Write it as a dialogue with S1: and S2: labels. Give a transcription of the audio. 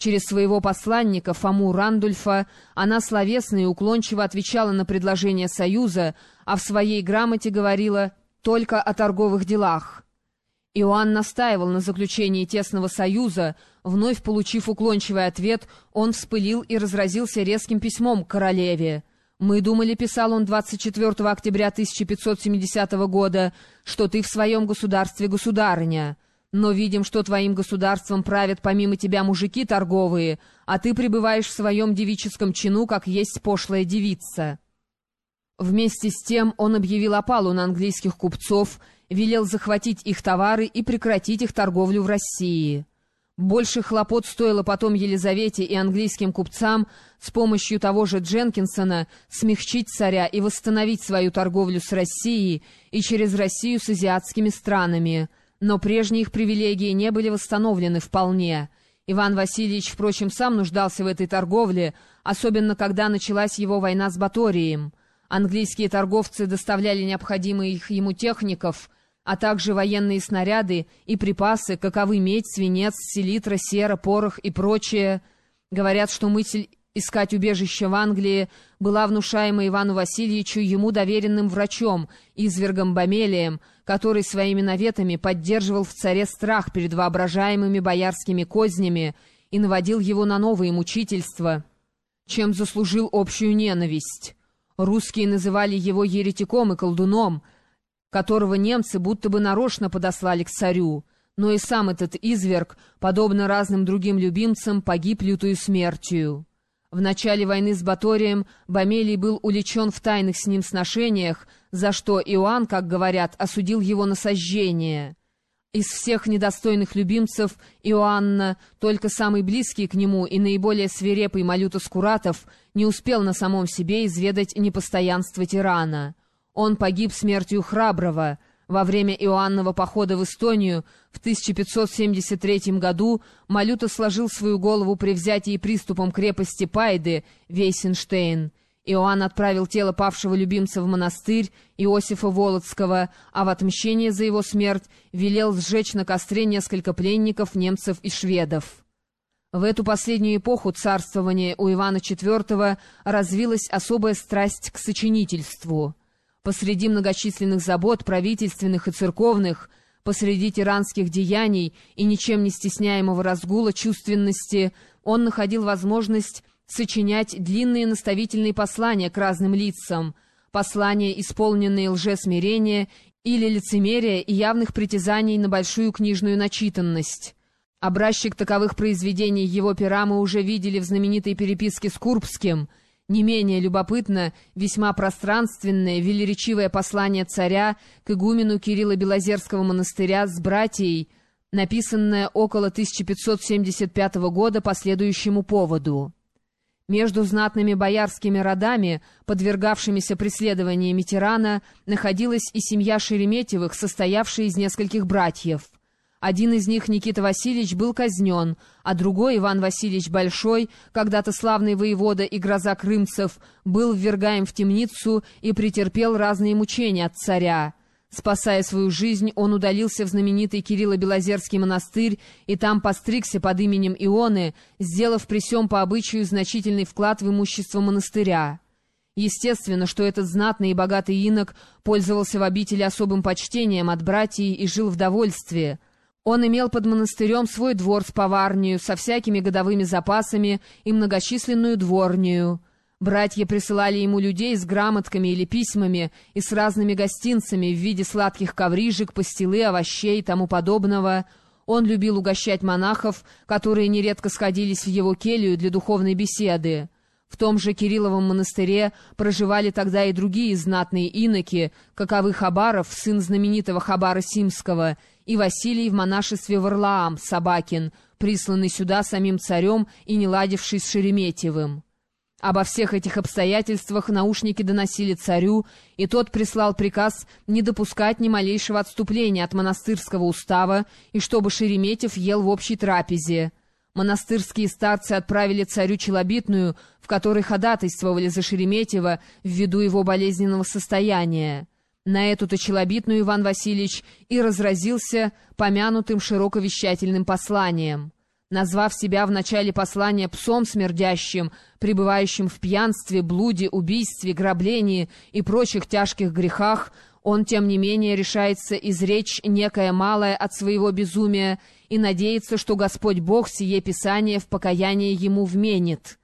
S1: Через своего посланника Фому Рандульфа она словесно и уклончиво отвечала на предложение Союза, а в своей грамоте говорила только о торговых делах. Иоанн настаивал на заключении тесного союза, вновь получив уклончивый ответ, он вспылил и разразился резким письмом к королеве. «Мы думали, — писал он 24 октября 1570 года, — что ты в своем государстве государыня». Но видим, что твоим государством правят помимо тебя мужики торговые, а ты пребываешь в своем девическом чину, как есть пошлая девица». Вместе с тем он объявил опалу на английских купцов, велел захватить их товары и прекратить их торговлю в России. Больше хлопот стоило потом Елизавете и английским купцам с помощью того же Дженкинсона смягчить царя и восстановить свою торговлю с Россией и через Россию с азиатскими странами – но прежние их привилегии не были восстановлены вполне. Иван Васильевич, впрочем, сам нуждался в этой торговле, особенно когда началась его война с Баторием. Английские торговцы доставляли необходимых ему техников, а также военные снаряды и припасы, каковы медь, свинец, селитра, сера, порох и прочее. Говорят, что мысль искать убежище в Англии была внушаема Ивану Васильевичу ему доверенным врачом, извергом Бомелием, который своими наветами поддерживал в царе страх перед воображаемыми боярскими кознями и наводил его на новые мучительства, чем заслужил общую ненависть. Русские называли его еретиком и колдуном, которого немцы будто бы нарочно подослали к царю, но и сам этот изверг, подобно разным другим любимцам, погиб лютую смертью. В начале войны с Баторием Бомелий был уличен в тайных с ним сношениях, за что Иоанн, как говорят, осудил его на сожжение. Из всех недостойных любимцев Иоанна только самый близкий к нему и наиболее свирепый Малюта Скуратов не успел на самом себе изведать непостоянство тирана. Он погиб смертью храброго — во время Иоаннова похода в Эстонию в 1573 году Малюта сложил свою голову при взятии приступом крепости Пайды, Вейсенштейн. Иоанн отправил тело павшего любимца в монастырь Иосифа Володского, а в отмщение за его смерть велел сжечь на костре несколько пленников, немцев и шведов. В эту последнюю эпоху царствования у Ивана IV развилась особая страсть к сочинительству. Посреди многочисленных забот, правительственных и церковных, посреди тиранских деяний и ничем не стесняемого разгула чувственности, он находил возможность сочинять длинные наставительные послания к разным лицам, послания, исполненные лжесмирения или лицемерия и явных притязаний на большую книжную начитанность. Образчик таковых произведений его пера мы уже видели в знаменитой переписке с Курбским — не менее любопытно весьма пространственное, велеречивое послание царя к игумену Кирилла Белозерского монастыря с братьей, написанное около 1575 года по следующему поводу. Между знатными боярскими родами, подвергавшимися преследованиями тирана, находилась и семья Шереметьевых, состоявшая из нескольких братьев — один из них, Никита Васильевич, был казнен, а другой, Иван Васильевич Большой, когда-то славный воевода и гроза крымцев, был ввергаем в темницу и претерпел разные мучения от царя. Спасая свою жизнь, он удалился в знаменитый Кирилло-Белозерский монастырь и там постригся под именем Ионы, сделав при сём по обычаю значительный вклад в имущество монастыря. Естественно, что этот знатный и богатый инок пользовался в обители особым почтением от братьев и жил в довольстве — он имел под монастырем свой двор с поварнею, со всякими годовыми запасами и многочисленную дворнею. Братья присылали ему людей с грамотками или письмами и с разными гостинцами в виде сладких коврижек, пастилы, овощей и тому подобного. Он любил угощать монахов, которые нередко сходились в его келью для духовной беседы. В том же Кирилловом монастыре проживали тогда и другие знатные иноки, каковы Хабаров, сын знаменитого Хабара Симского, и Василий в монашестве Варлаам, Собакин, присланный сюда самим царем и не ладивший с Шереметьевым. Обо всех этих обстоятельствах наушники доносили царю, и тот прислал приказ не допускать ни малейшего отступления от монастырского устава и чтобы Шереметьев ел в общей трапезе. Монастырские старцы отправили царю челобитную, в которой ходатайствовали за Шереметьева ввиду его болезненного состояния. На эту-то челобитную Иван Васильевич и разразился помянутым широковещательным посланием. Назвав себя в начале послания псом смердящим, пребывающим в пьянстве, блуде, убийстве, граблении и прочих тяжких грехах, он, тем не менее, решается изречь некое малое от своего безумия и надеется, что Господь Бог сие Писание в покаяние ему вменит.